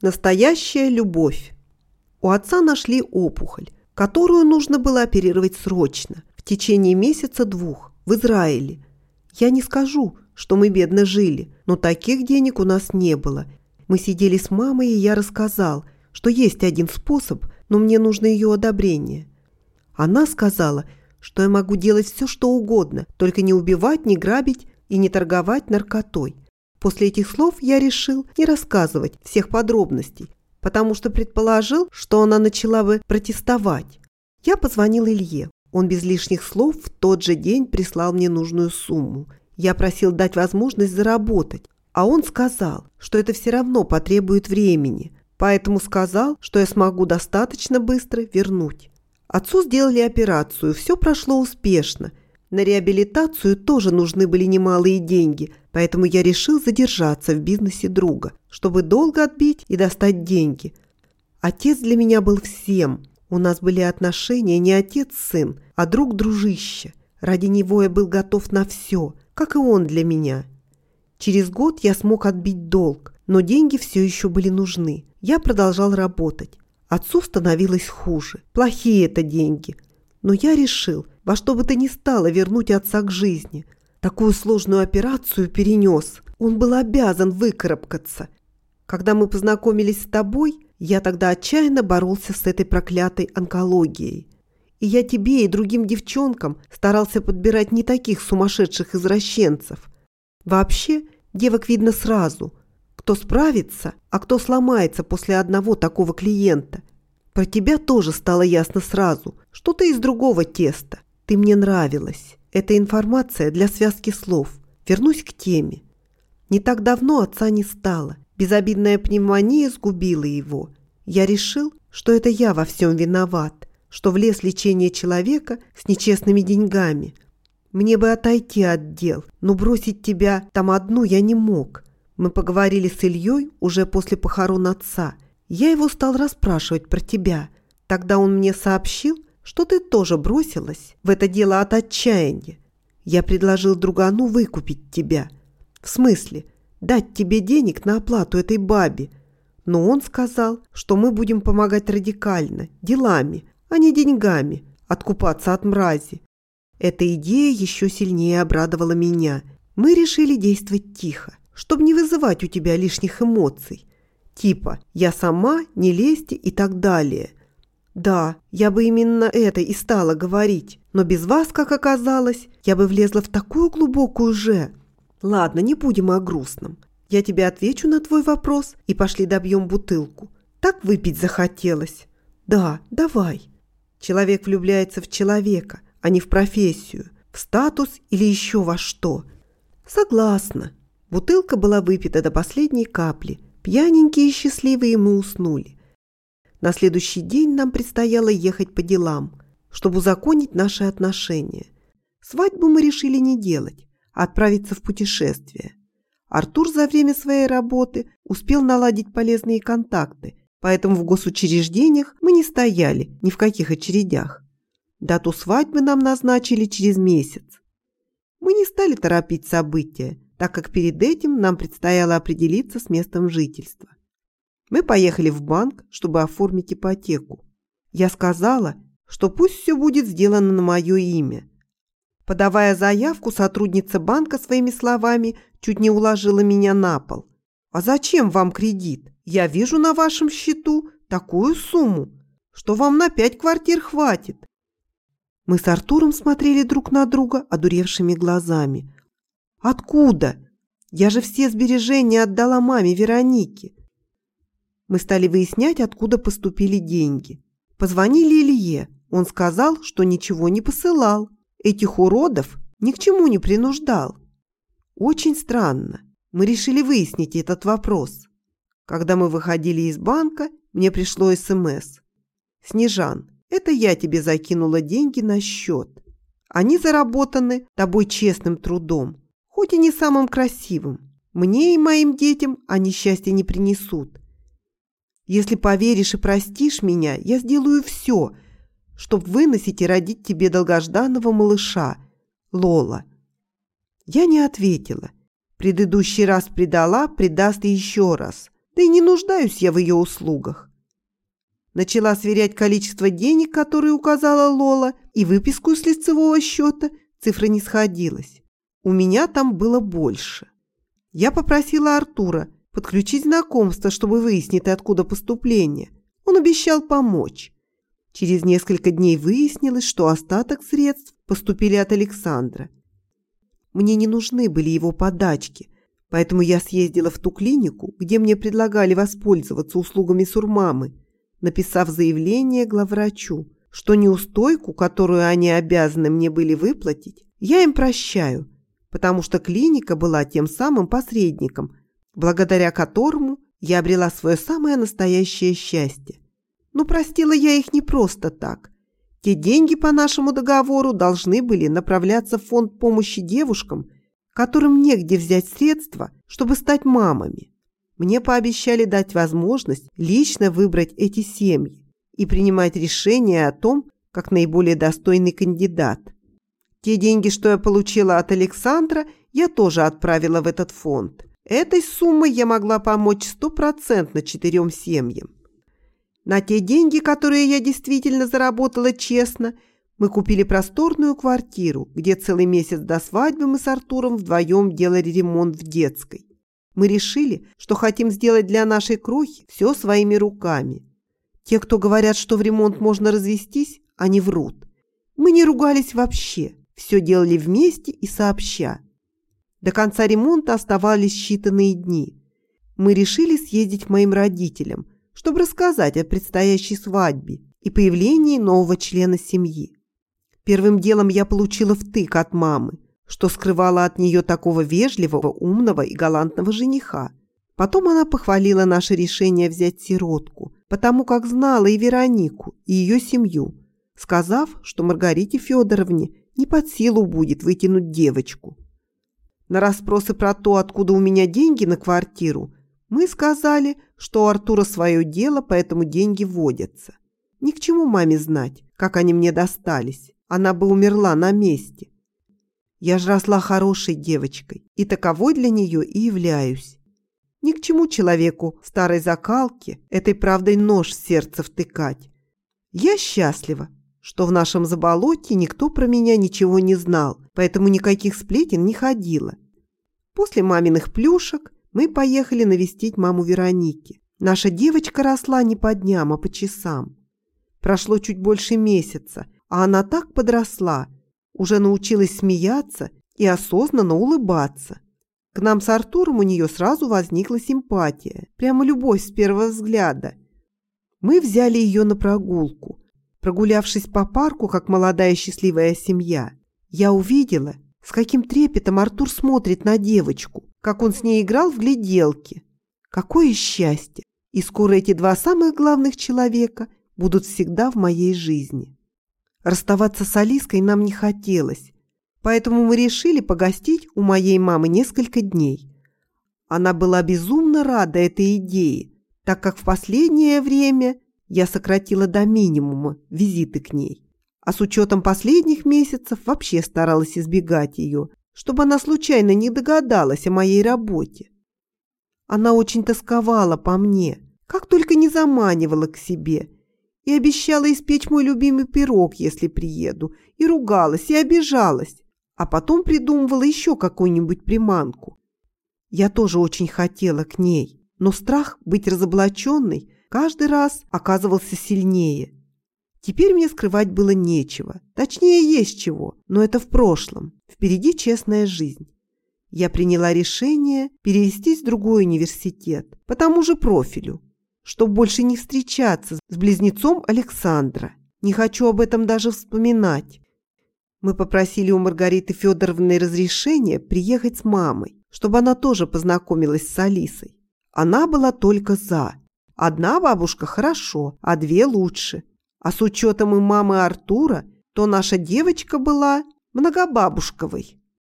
Настоящая любовь. У отца нашли опухоль, которую нужно было оперировать срочно, в течение месяца-двух, в Израиле. Я не скажу, что мы бедно жили, но таких денег у нас не было. Мы сидели с мамой, и я рассказал, что есть один способ, но мне нужно ее одобрение. Она сказала, что я могу делать все, что угодно, только не убивать, не грабить и не торговать наркотой. После этих слов я решил не рассказывать всех подробностей, потому что предположил, что она начала бы протестовать. Я позвонил Илье. Он без лишних слов в тот же день прислал мне нужную сумму. Я просил дать возможность заработать, а он сказал, что это все равно потребует времени, поэтому сказал, что я смогу достаточно быстро вернуть. Отцу сделали операцию, все прошло успешно. На реабилитацию тоже нужны были немалые деньги, поэтому я решил задержаться в бизнесе друга, чтобы долго отбить и достать деньги. Отец для меня был всем. У нас были отношения не отец-сын, а друг-дружище. Ради него я был готов на все, как и он для меня. Через год я смог отбить долг, но деньги все еще были нужны. Я продолжал работать. Отцу становилось хуже. Плохие это деньги. Но я решил, во что бы то ни стало вернуть отца к жизни. Такую сложную операцию перенес. Он был обязан выкарабкаться. Когда мы познакомились с тобой, я тогда отчаянно боролся с этой проклятой онкологией. И я тебе и другим девчонкам старался подбирать не таких сумасшедших извращенцев. Вообще, девок видно сразу – кто справится, а кто сломается после одного такого клиента. Про тебя тоже стало ясно сразу, что ты из другого теста. Ты мне нравилась. Эта информация для связки слов. Вернусь к теме. Не так давно отца не стало. Безобидная пневмония сгубила его. Я решил, что это я во всем виноват, что влез лечение человека с нечестными деньгами. Мне бы отойти от дел, но бросить тебя там одну я не мог. Мы поговорили с Ильей уже после похорон отца. Я его стал расспрашивать про тебя. Тогда он мне сообщил, что ты тоже бросилась в это дело от отчаяния. Я предложил другану выкупить тебя. В смысле, дать тебе денег на оплату этой бабе. Но он сказал, что мы будем помогать радикально, делами, а не деньгами, откупаться от мрази. Эта идея еще сильнее обрадовала меня. Мы решили действовать тихо чтобы не вызывать у тебя лишних эмоций. Типа «я сама, не лезьте» и так далее. Да, я бы именно это и стала говорить, но без вас, как оказалось, я бы влезла в такую глубокую же. Ладно, не будем о грустном. Я тебе отвечу на твой вопрос и пошли добьем бутылку. Так выпить захотелось. Да, давай. Человек влюбляется в человека, а не в профессию, в статус или еще во что. Согласна. Бутылка была выпита до последней капли. Пьяненькие и счастливые мы уснули. На следующий день нам предстояло ехать по делам, чтобы узаконить наши отношения. Свадьбу мы решили не делать, а отправиться в путешествие. Артур за время своей работы успел наладить полезные контакты, поэтому в госучреждениях мы не стояли ни в каких очередях. Дату свадьбы нам назначили через месяц. Мы не стали торопить события, так как перед этим нам предстояло определиться с местом жительства. Мы поехали в банк, чтобы оформить ипотеку. Я сказала, что пусть все будет сделано на мое имя. Подавая заявку, сотрудница банка своими словами чуть не уложила меня на пол. «А зачем вам кредит? Я вижу на вашем счету такую сумму, что вам на пять квартир хватит». Мы с Артуром смотрели друг на друга одуревшими глазами – Откуда? Я же все сбережения отдала маме Веронике. Мы стали выяснять, откуда поступили деньги. Позвонили Илье. Он сказал, что ничего не посылал. Этих уродов ни к чему не принуждал. Очень странно. Мы решили выяснить этот вопрос. Когда мы выходили из банка, мне пришло СМС. «Снежан, это я тебе закинула деньги на счет. Они заработаны тобой честным трудом хоть и не самым красивым. Мне и моим детям они счастья не принесут. Если поверишь и простишь меня, я сделаю все, чтобы выносить и родить тебе долгожданного малыша, Лола. Я не ответила. Предыдущий раз предала, предаст еще раз. да и не нуждаюсь я в ее услугах. Начала сверять количество денег, которые указала Лола, и выписку с лицевого счета цифра не сходилась. У меня там было больше. Я попросила Артура подключить знакомство, чтобы выяснить, откуда поступление. Он обещал помочь. Через несколько дней выяснилось, что остаток средств поступили от Александра. Мне не нужны были его подачки, поэтому я съездила в ту клинику, где мне предлагали воспользоваться услугами сурмамы, написав заявление главврачу, что неустойку, которую они обязаны мне были выплатить, я им прощаю, потому что клиника была тем самым посредником, благодаря которому я обрела свое самое настоящее счастье. Но простила я их не просто так. Те деньги по нашему договору должны были направляться в фонд помощи девушкам, которым негде взять средства, чтобы стать мамами. Мне пообещали дать возможность лично выбрать эти семьи и принимать решение о том, как наиболее достойный кандидат. Те деньги, что я получила от Александра, я тоже отправила в этот фонд. Этой суммой я могла помочь стопроцентно четырем семьям. На те деньги, которые я действительно заработала честно, мы купили просторную квартиру, где целый месяц до свадьбы мы с Артуром вдвоем делали ремонт в детской. Мы решили, что хотим сделать для нашей крохи все своими руками. Те, кто говорят, что в ремонт можно развестись, они врут. Мы не ругались вообще, все делали вместе и сообща. До конца ремонта оставались считанные дни. Мы решили съездить к моим родителям – чтобы рассказать о предстоящей свадьбе и появлении нового члена семьи. Первым делом я получила втык от мамы, что скрывала от нее такого вежливого, умного и галантного жениха. Потом она похвалила наше решение взять сиротку, потому как знала и Веронику, и ее семью, сказав, что Маргарите Федоровне не под силу будет вытянуть девочку. На расспросы про то, откуда у меня деньги на квартиру, мы сказали, что у Артура свое дело, поэтому деньги водятся. Ни к чему маме знать, как они мне достались. Она бы умерла на месте. Я же росла хорошей девочкой, и таковой для нее и являюсь. Ни к чему человеку старой закалки этой правдой нож в сердце втыкать. Я счастлива, что в нашем заболоте никто про меня ничего не знал, поэтому никаких сплетен не ходило. После маминых плюшек мы поехали навестить маму Вероники. Наша девочка росла не по дням, а по часам. Прошло чуть больше месяца, а она так подросла, уже научилась смеяться и осознанно улыбаться. К нам с Артуром у нее сразу возникла симпатия, прямо любовь с первого взгляда. Мы взяли ее на прогулку. Прогулявшись по парку, как молодая счастливая семья, я увидела, с каким трепетом Артур смотрит на девочку, как он с ней играл в гляделки. Какое счастье! И скоро эти два самых главных человека будут всегда в моей жизни. Расставаться с Алиской нам не хотелось, поэтому мы решили погостить у моей мамы несколько дней. Она была безумно рада этой идее, так как в последнее время я сократила до минимума визиты к ней. А с учетом последних месяцев вообще старалась избегать ее, чтобы она случайно не догадалась о моей работе. Она очень тосковала по мне, как только не заманивала к себе, и обещала испечь мой любимый пирог, если приеду, и ругалась, и обижалась, а потом придумывала еще какую-нибудь приманку. Я тоже очень хотела к ней, но страх быть разоблаченной каждый раз оказывался сильнее. Теперь мне скрывать было нечего. Точнее, есть чего, но это в прошлом. Впереди честная жизнь. Я приняла решение перевестись в другой университет по тому же профилю, чтобы больше не встречаться с близнецом Александра. Не хочу об этом даже вспоминать. Мы попросили у Маргариты Федоровны разрешения приехать с мамой, чтобы она тоже познакомилась с Алисой. Она была только за. Одна бабушка хорошо, а две лучше. А с учетом и мамы Артура, то наша девочка была многобабушковой.